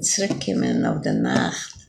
in zurückkommen auf der Nacht